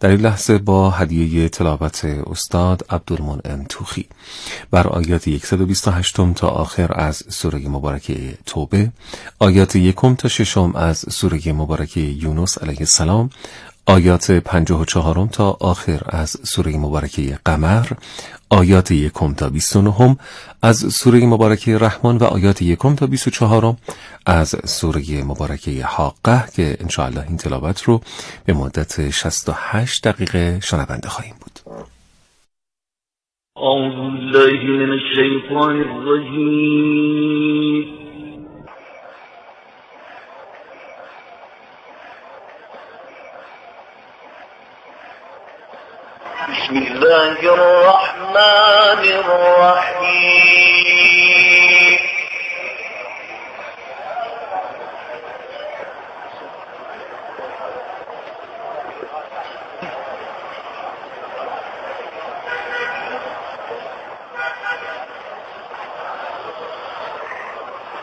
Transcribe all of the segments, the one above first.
در این لحظه با هدیه تلاوت استاد عبدالمنعم توخی. بر آیات 128 تا آخر از سوره مبارکه توبه آیات یکم تا ششم از سوره مبارکه یونس علیه السلام آیات پنجاه و چهارم تا آخر از سوره مبارکه قمر آیات یکم تا بیست و نهم از سوره مبارکه رحمان و آیات یکم تا بیست و چهارم از سوره مبارکه حاقه که انشاءالله این تلاوت رو به مدت 68 دقیقه شنونده خواهیم بود. أعوذ بالله من الشيطان الرجيم بسم الله الرحمن الرحيم.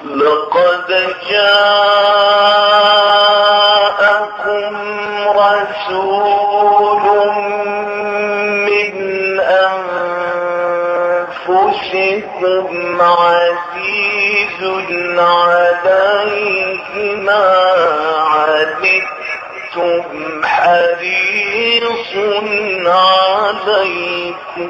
لقد جاءكم أنفسكم عزيز عليه ما عنتم حريص عليكم.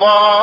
الله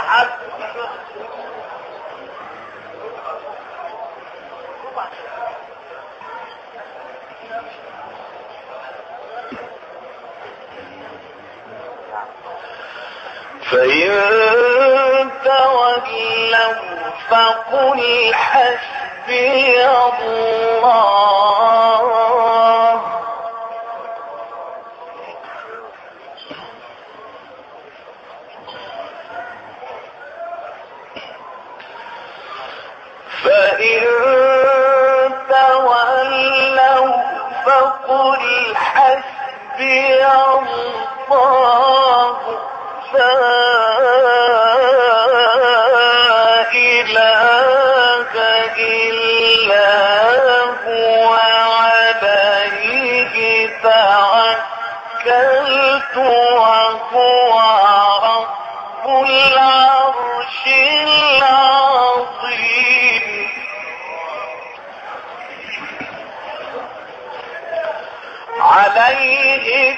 حد فإن تولوا فقل حسبي الله. الله فلا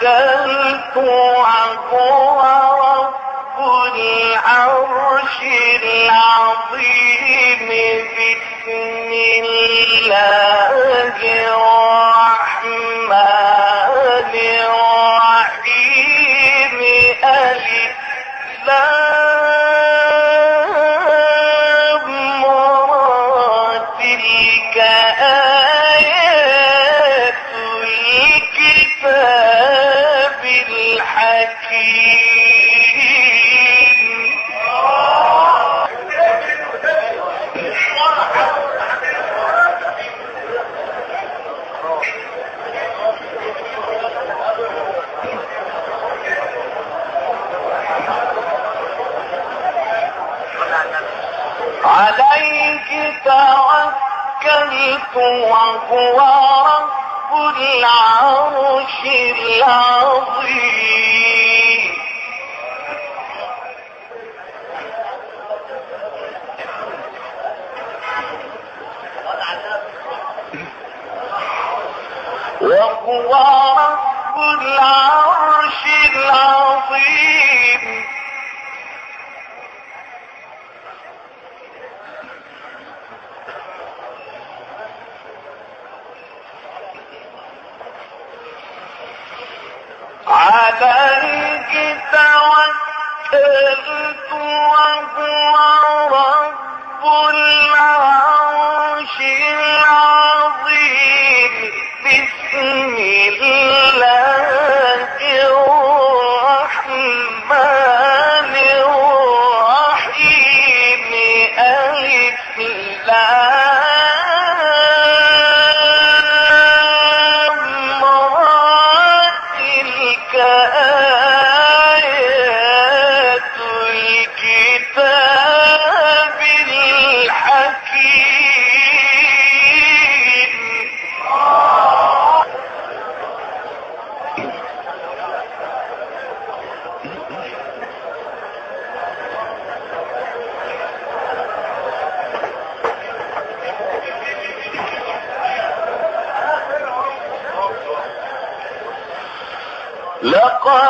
توكلت وهو رب العرش العظيم. باسم الله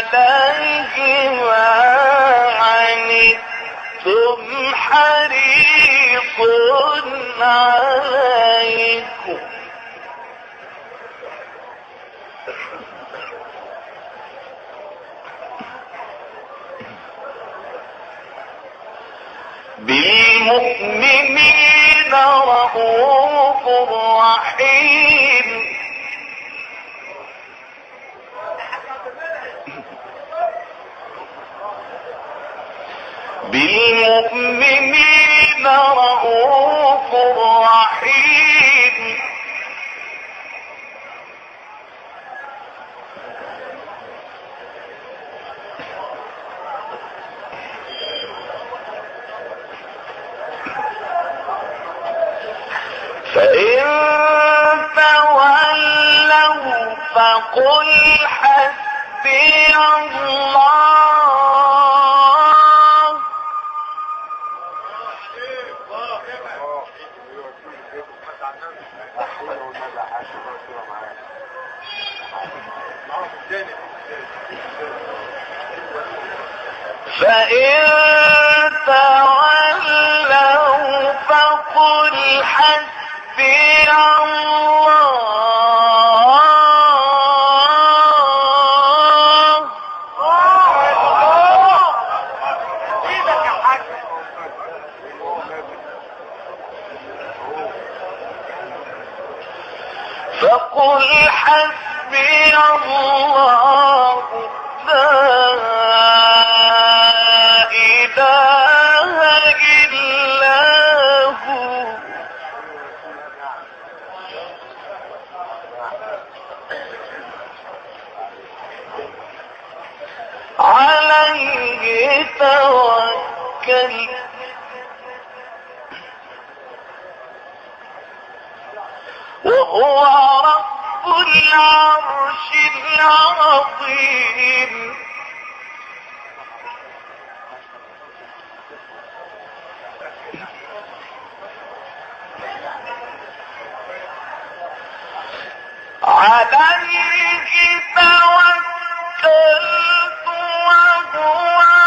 عليه ما عنتم حريص عليكم. بالمؤمنين رؤوف رحيم. بالمؤمنين رؤوف رحيم. فإن تولوا فقل حسبي الله. فإن فقل حسبي الله فقل حسبي الله لا توكل وهو رب العرش العظيم. عليه توكلت وهو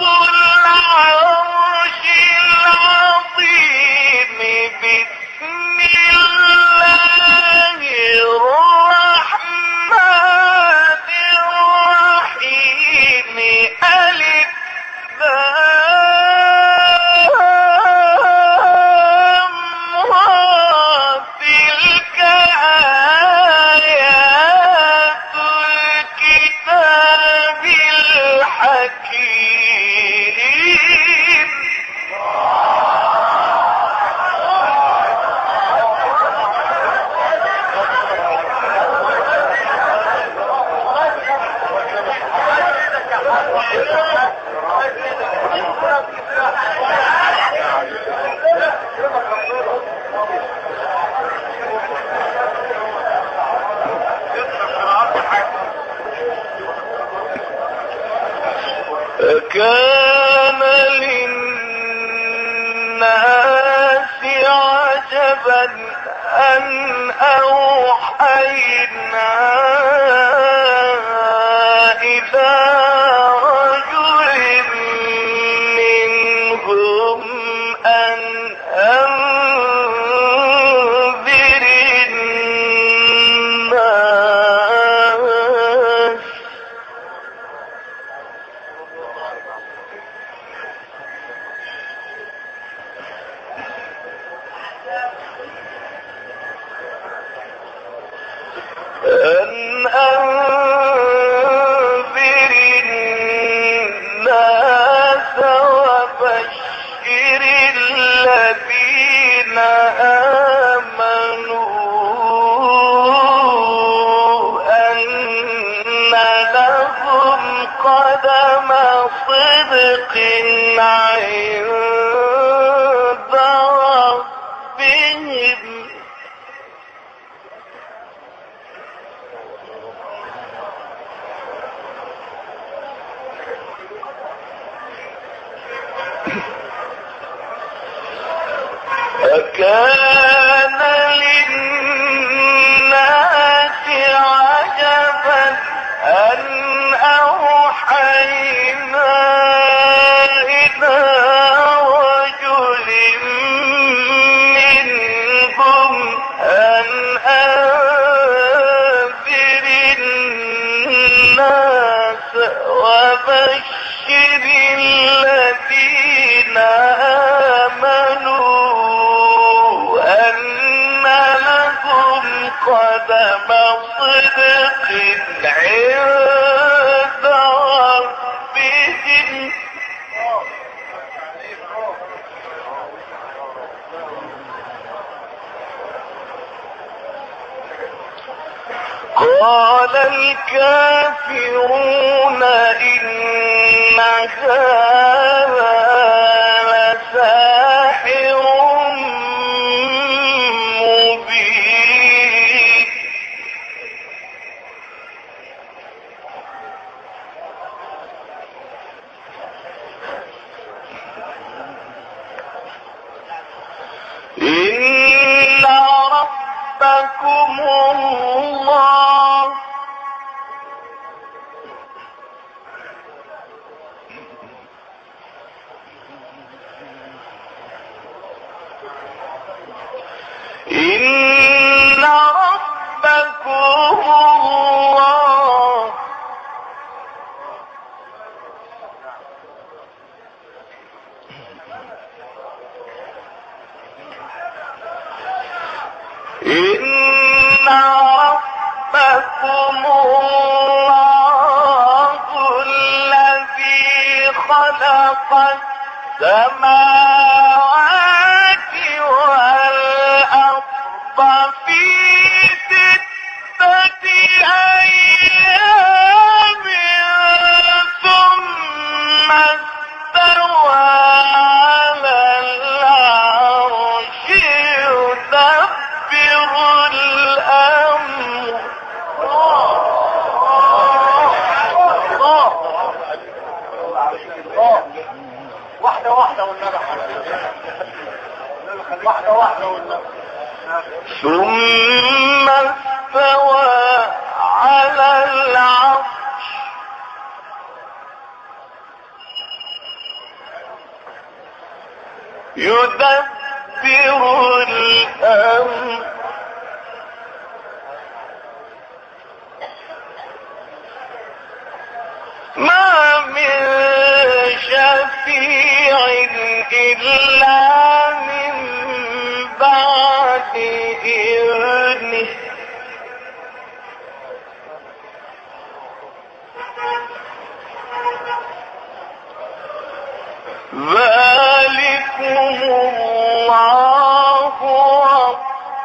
العرش العظيم أن أوحينا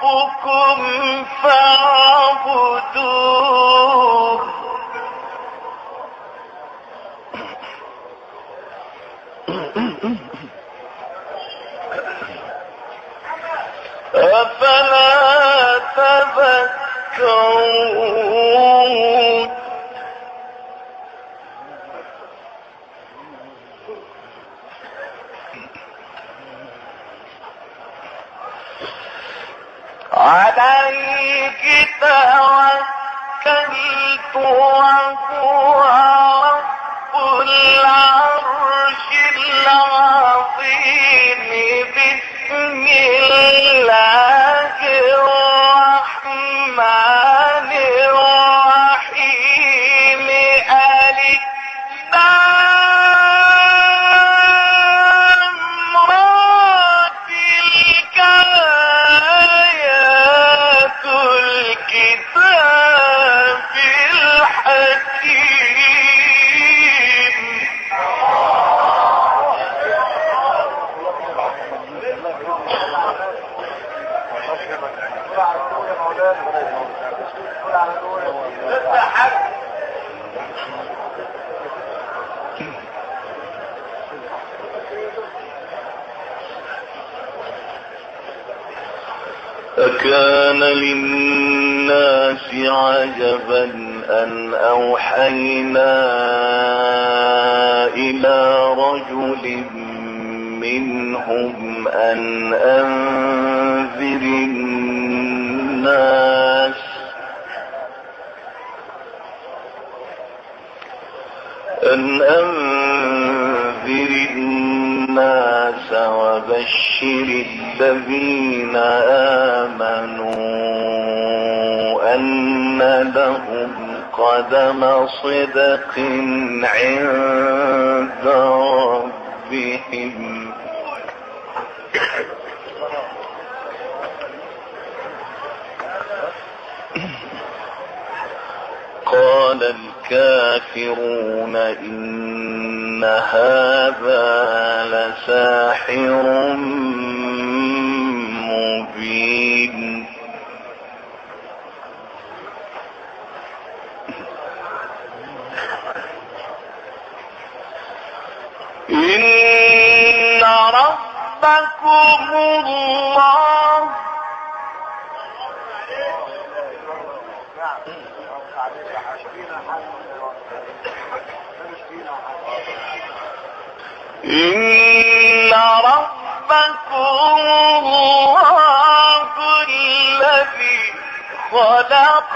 ربكم فاعبدوه. أفلا تذكرون؟ عليك توكلت وهو رب العرش العظيم بسم الله عجبا أن أوحينا إلى رجل منهم أن أنذر الناس. أن أنذر الناس وبشر الذين آمنوا. أن لهم قدم صدق عند ربهم. قال الكافرون إن هذا لساحر مبين إن ربكم الله إن ربكم الله الذي خلق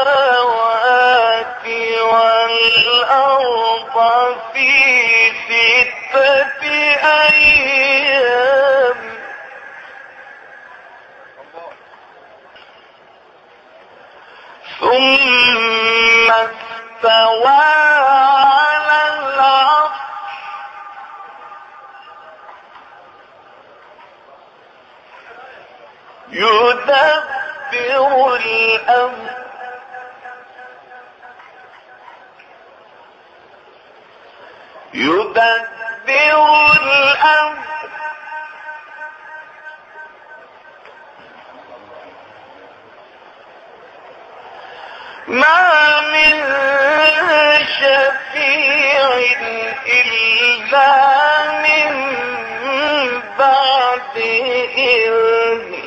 السماوات والأرض في ستة أيام. ثم استوى على العرش. يدبر الأمر. يدبر الأمر. ما من شفيع إلا من بعد إذنه.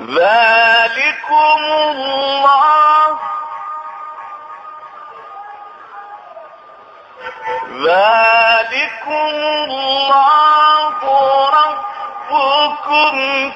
ذلكم الله. ذلكم الله. ربكم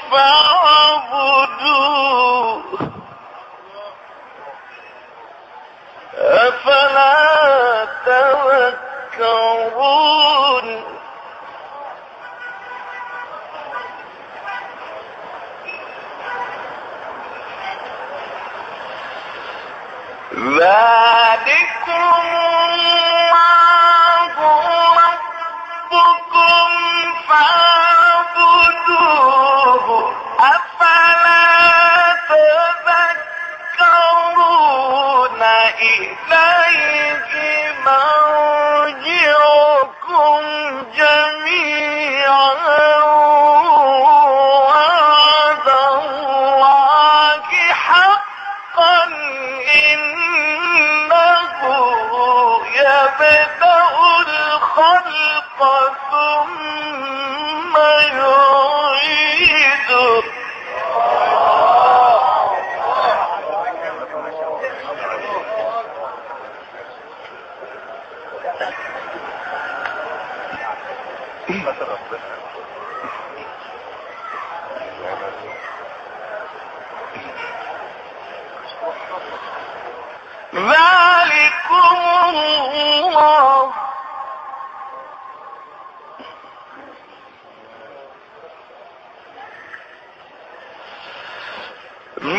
ذلكم الله ذلكم الله ربكم فاعبدوه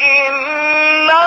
إنه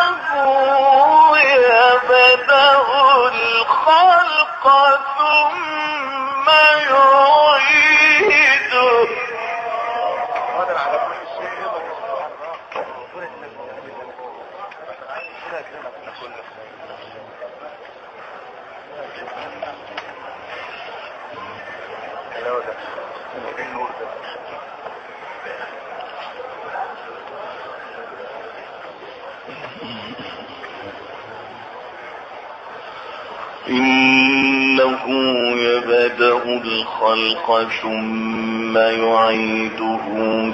الخلق ثم يعيده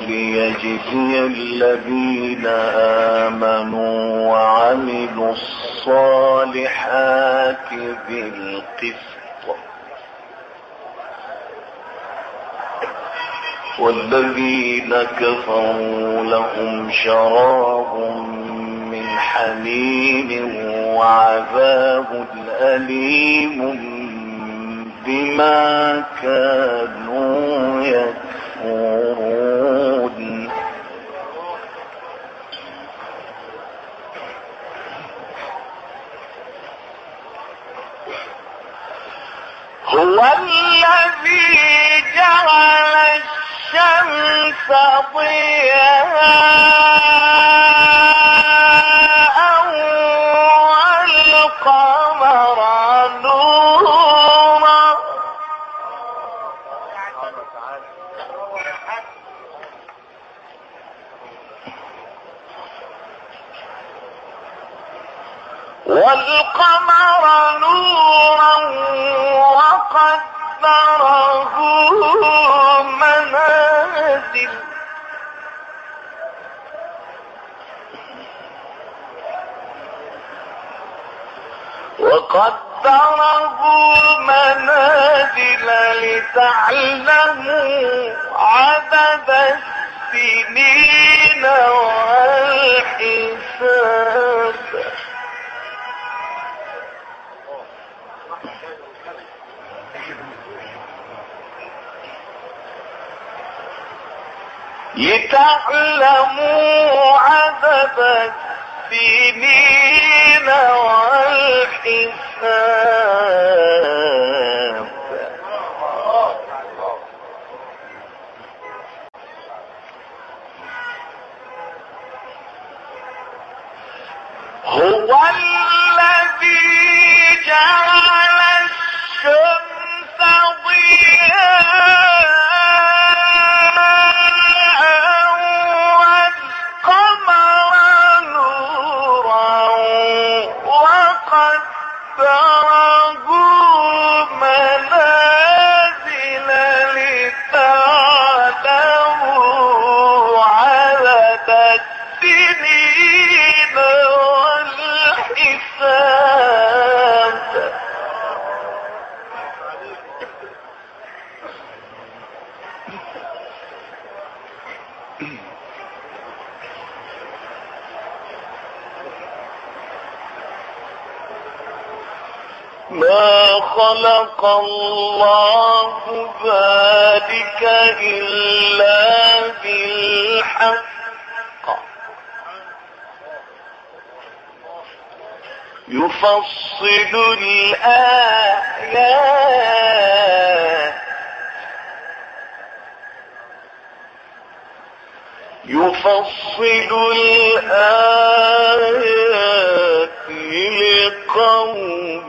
ليجزي الذين آمنوا وعملوا الصالحات بالقسط. والذين كفروا لهم شراب من حميم وعذاب أليم. بما كانوا يكفرون. هو الذي جعل الشمس ضياء. والقمر نورا وقدره منازل. وقدره منازل لتعلموا عدد السنين والحساب. لتعلموا عدد السنين والحساب. هو الذي جعل الشمس خلق الله ذلك إلا بالحق. يفصل الآيات. يفصل الآيات لقوم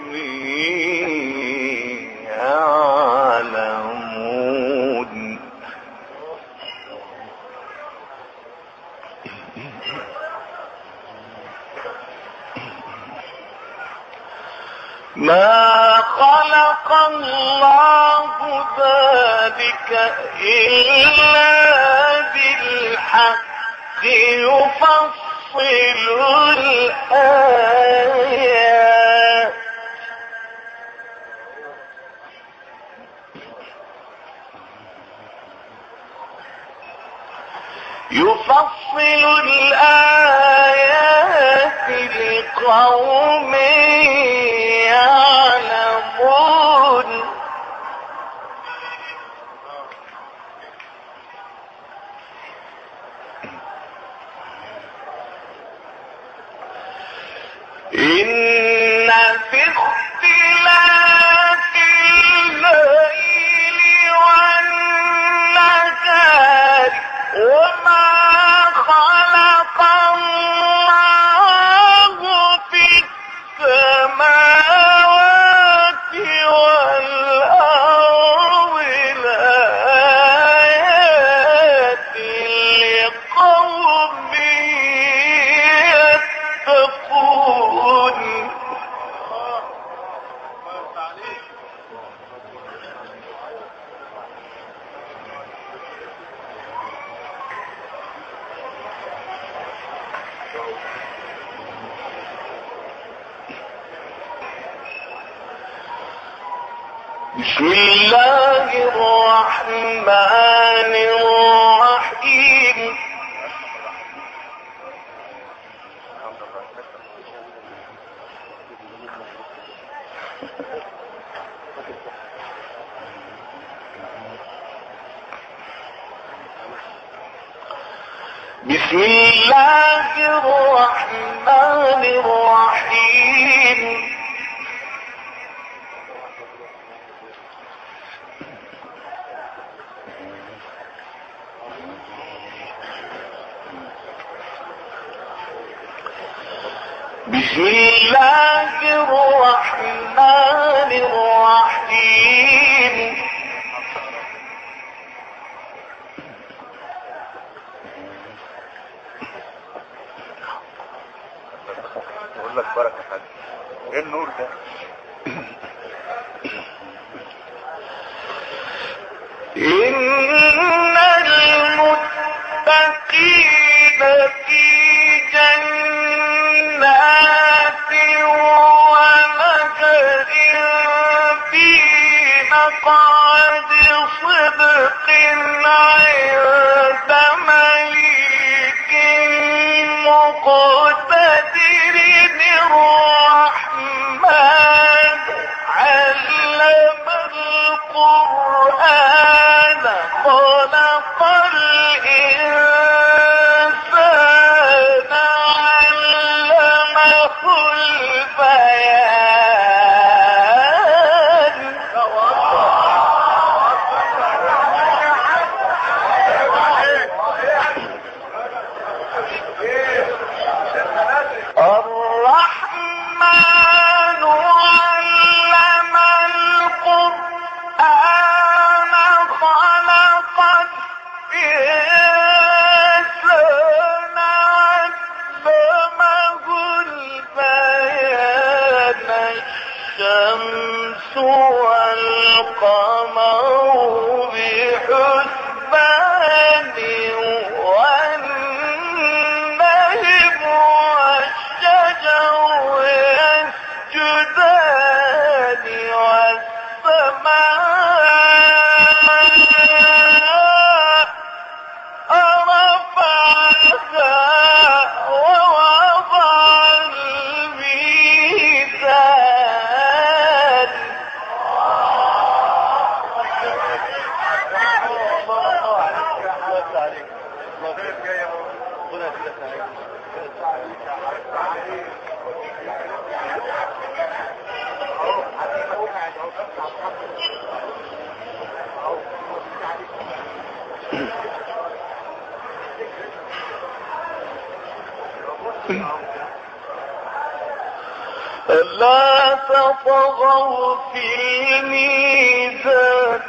ما خلق الله ذلك إلا بالحق يفصل الآيات. يفصل الآيات لقوم يعلمون. بسم الله الرحمن الرحيم. بقول لك بركة حاجة إيه النور ده؟ إن المتقين طغوا في الميزان.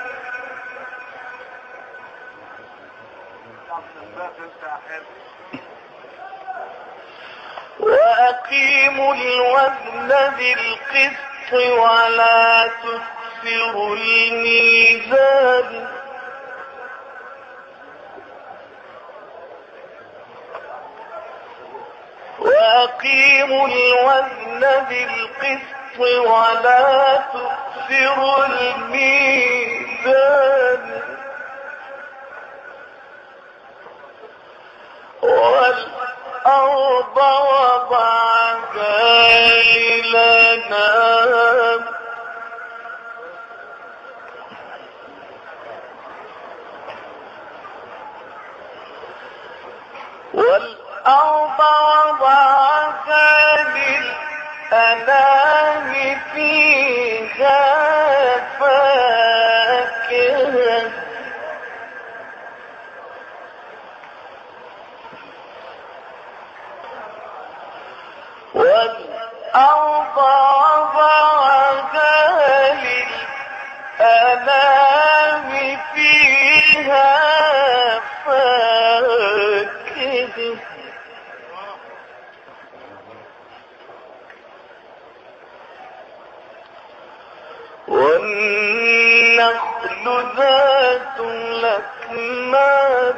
وأقيموا الوزن بالقسط ولا تكسروا الميزان. وأقيموا الوزن بالقسط ولا تكسروا الميزان. والأرض وضعها للأنام والأرض وضعها للأنام فيها فاكهة. والأرض وضعها للأنام فيها فاكهة. والنخل ذات الأكمام.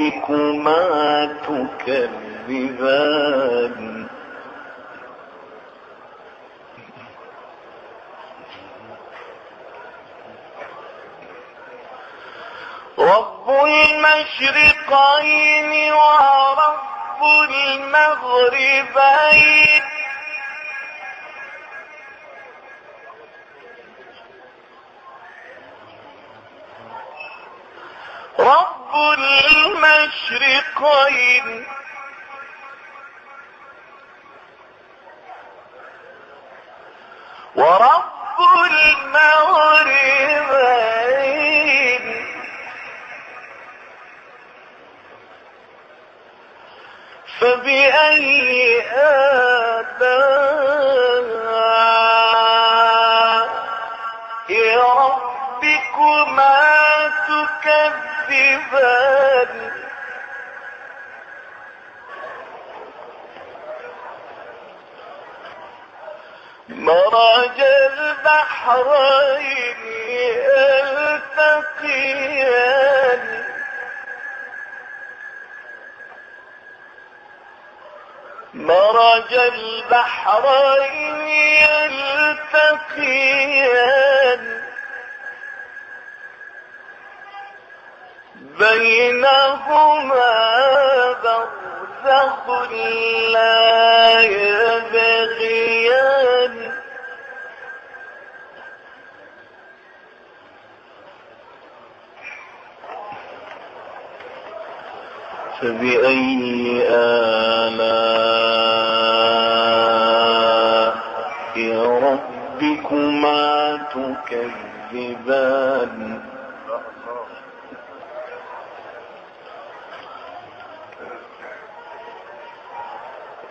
ربكما تكذبان. رب المشرقين ورب المغربين المشرقين ورب المغربين. فبأي آلاء ربكما تكذبان؟ مرج البحرين يلتقيان. مرج البحرين يلتقيان. بينهما برزخ لا يبغيان فبأي آلاء ربكما تكذبان؟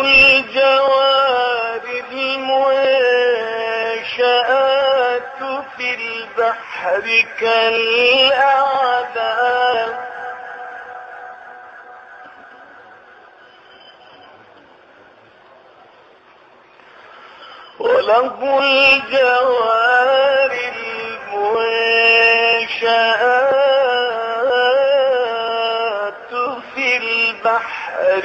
الجوار المنشآت في البحر وله الجوار المنشآت في البحر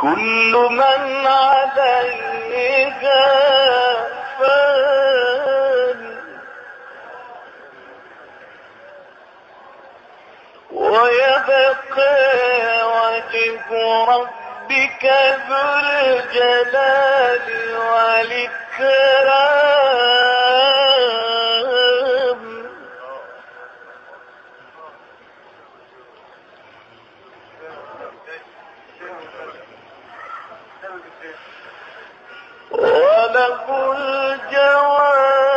كل من عليها فان. ويبقى وجه ربك ذو الجلال والإكرام. وله الجوار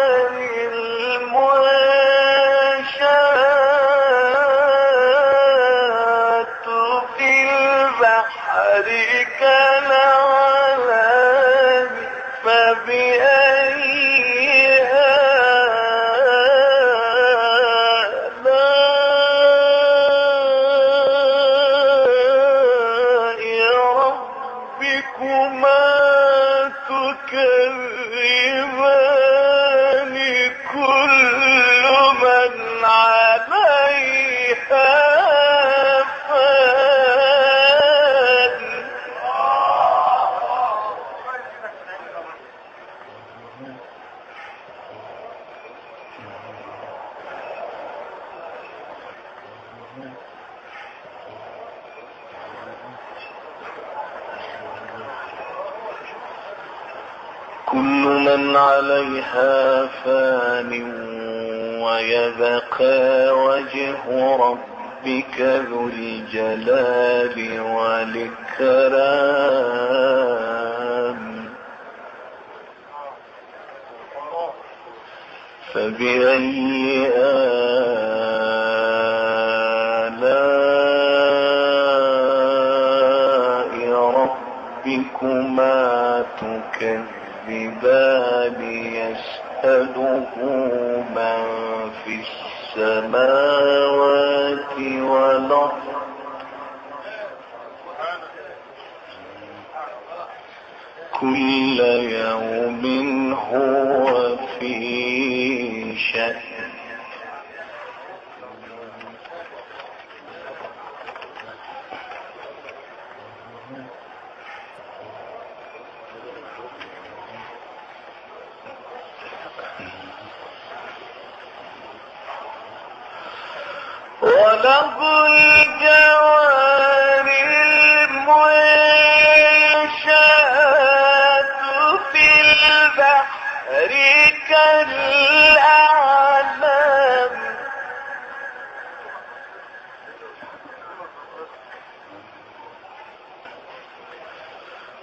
الأعلام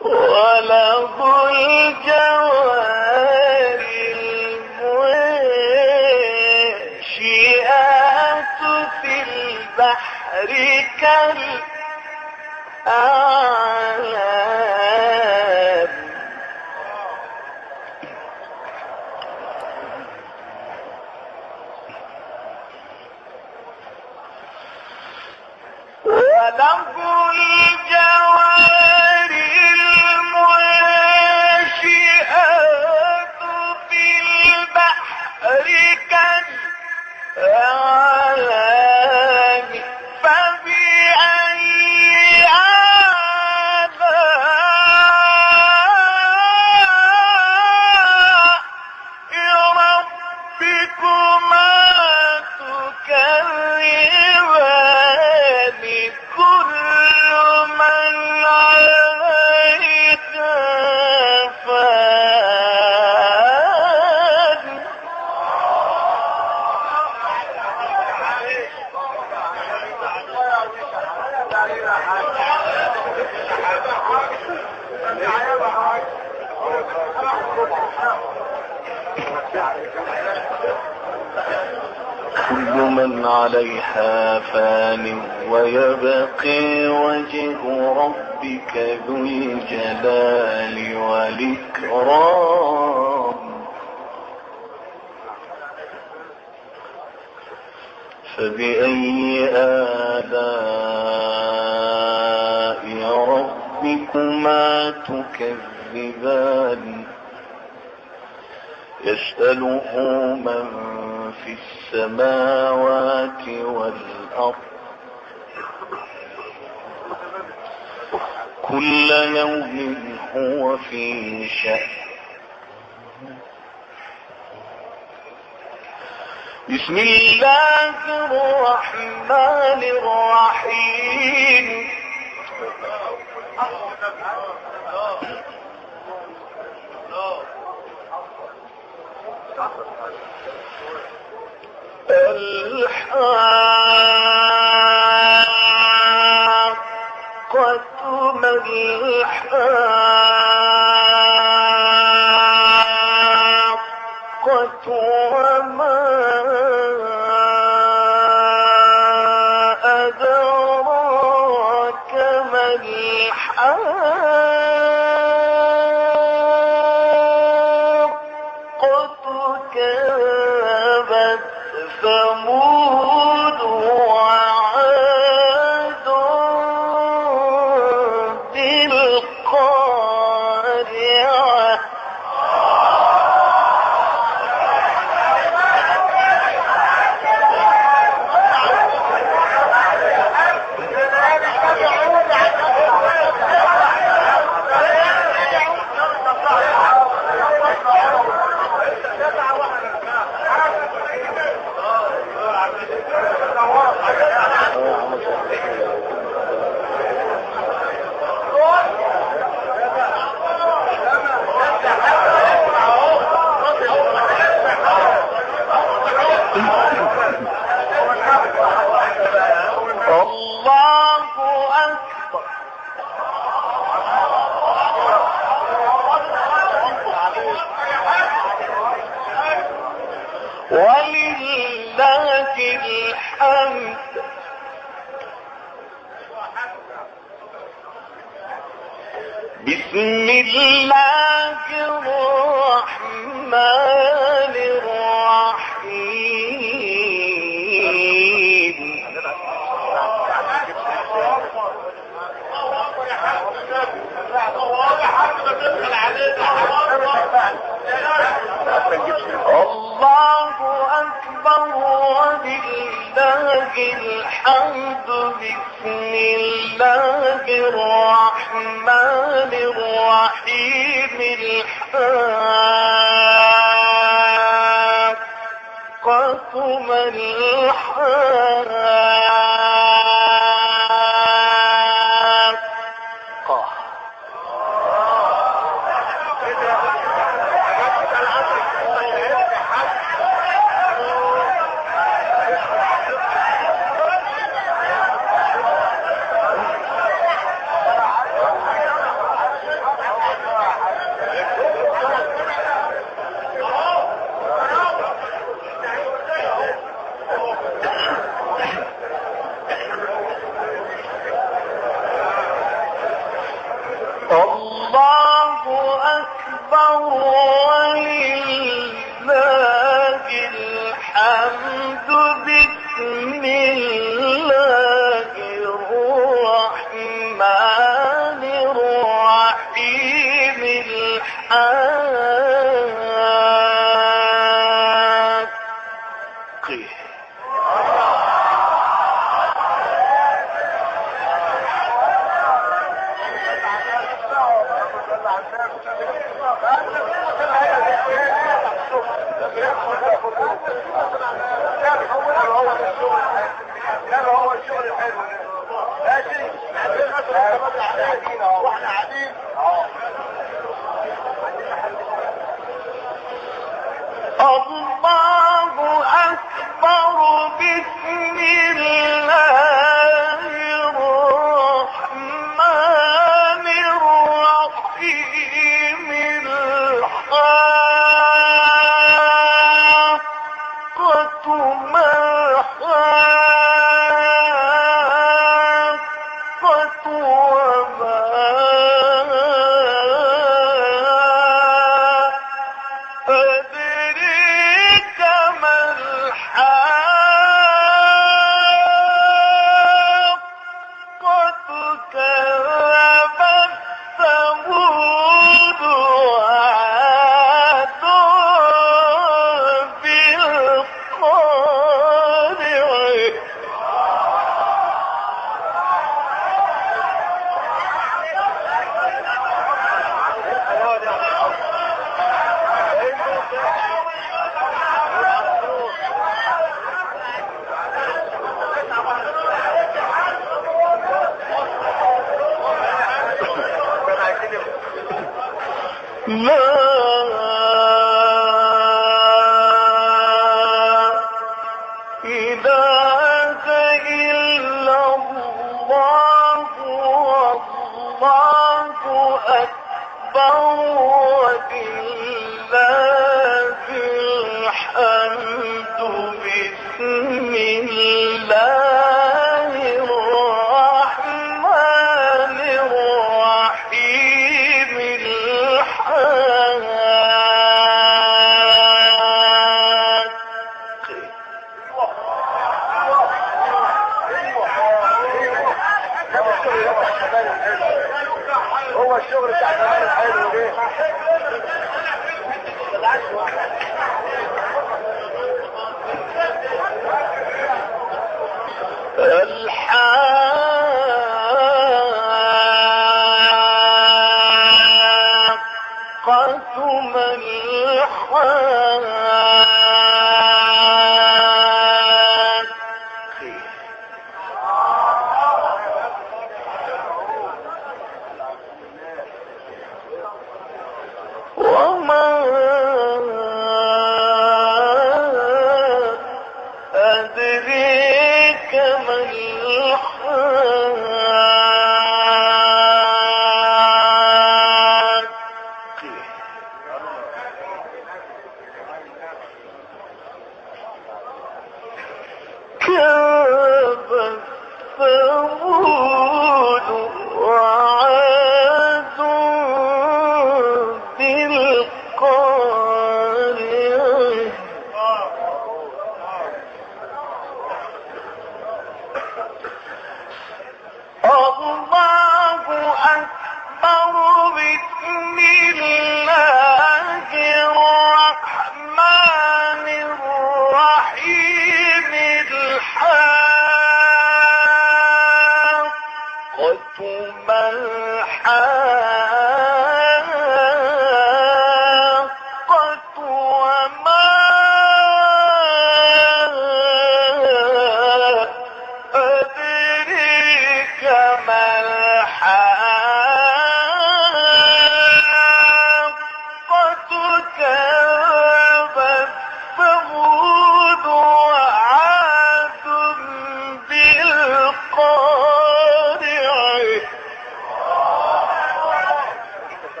وله الجوار المنشئات في البحر كالأعلام. وله الجوار عليها فان ويبقي وجه ربك ذو الجلال والإكرام. فبأي آلاء ربكما تكذبان؟ يسأله من في السماوات والأرض. كل يوم هو في شأن. بسم الله الرحمن الرحيم. الحاقة ما الحاقة.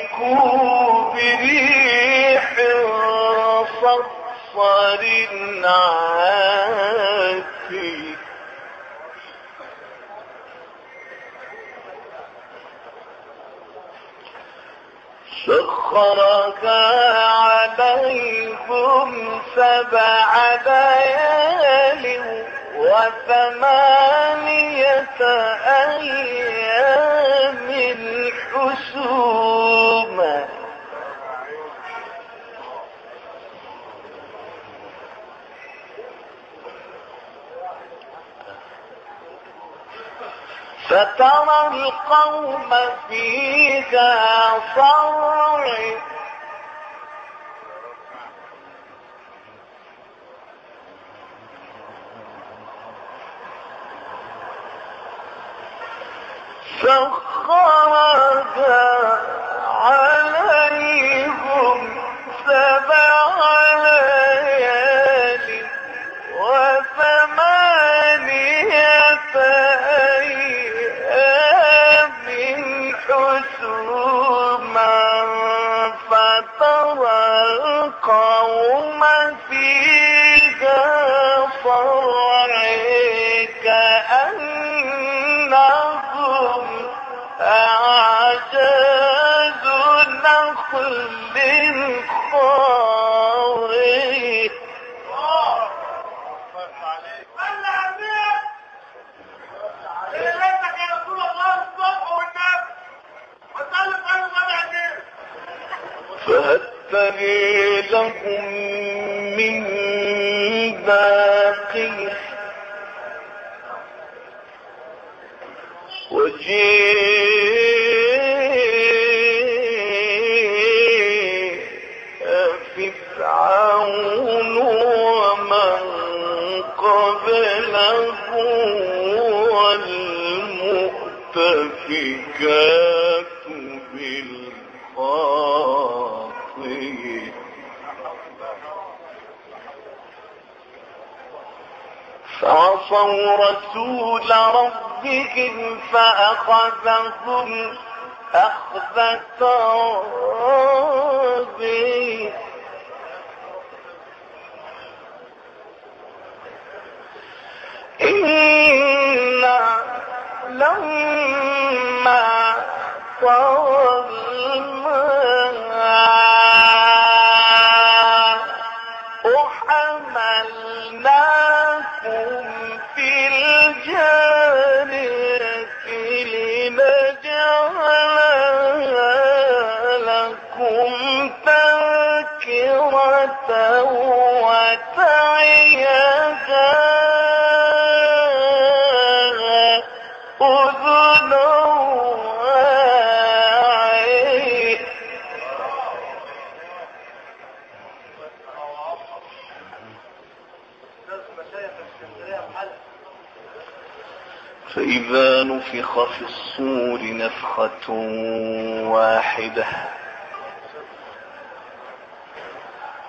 فأهلكوا بريح صرصر عاتي سخرها عليكم سبع ليال وثمانية أيام. حسوما فترى القوم فيها صرع سخرها لهم من باقية وجيء فرعون ومن قبله والمؤتفكات بالخاطئ فعصوا رسول ربهم فأخذهم أخذة رابية إنا لما طغى فإذا نفخ في الصور نفخة واحدة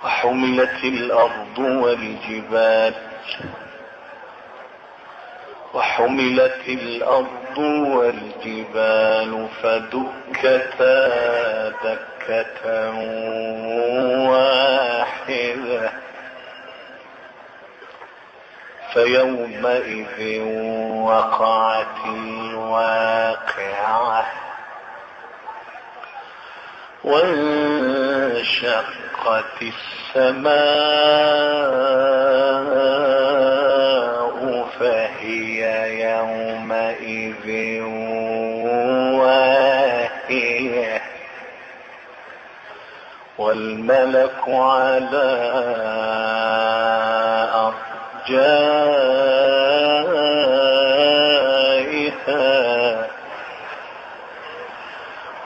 وحملت الأرض والجبال وحملت الأرض والجبال فدكتا دكة واحدة فيومئذ وقعت الواقعة. وانشقت السماء فهي يومئذ واهية. والملك على جائها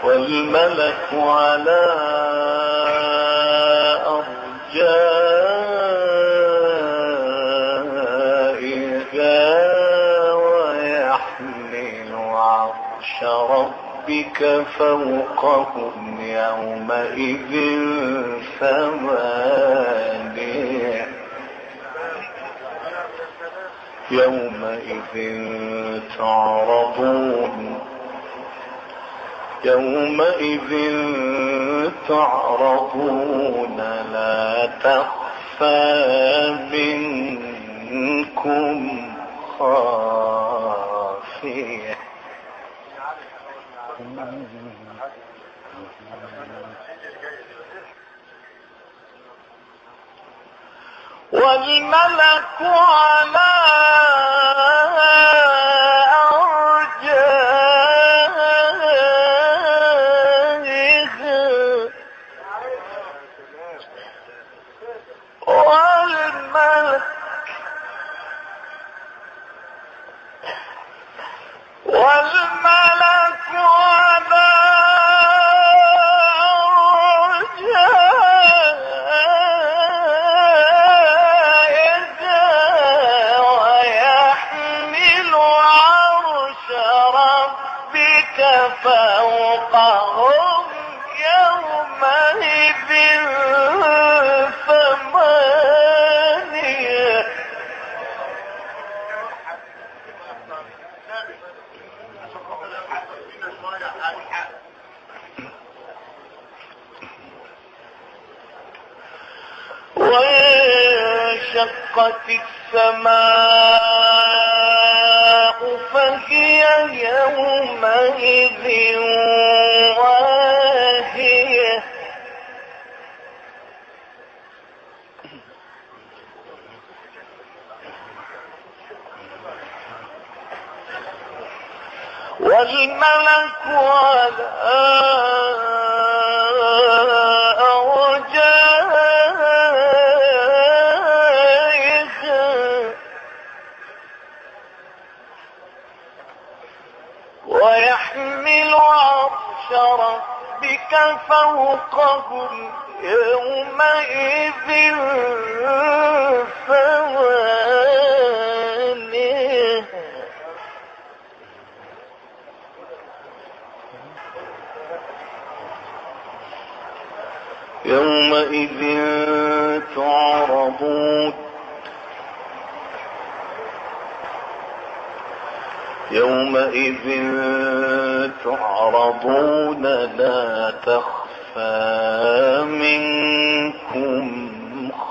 والملك على أرجائها ويحمل عرش ربك فوقهم يومئذ ثمان يومئذ تعرضون. يومئذ تعرضون. لا تخفى منكم خافية والملك على وانشقت السماء فهي يومئذ واهية. والملك على ربك فوقهم يومئذ ثمانية يومئذ تعرضون يومئذ تعرضون لا تخفى منكم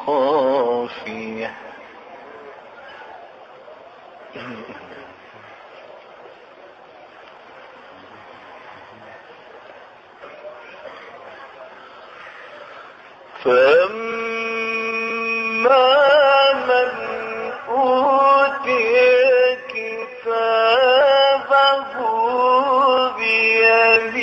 خافية. فأما من أوتي كتابه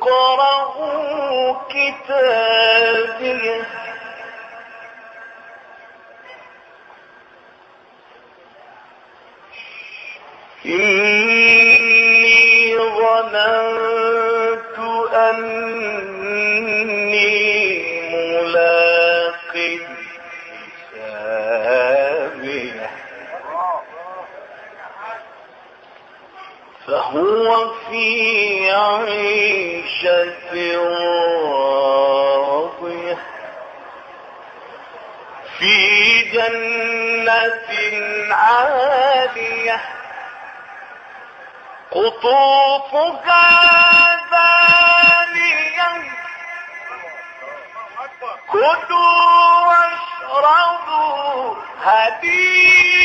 اقرأوا كتابيه إني ظننت أني في عيشة راضية في جنة عالية. قطوفها دانية كلوا واشربوا هديئا.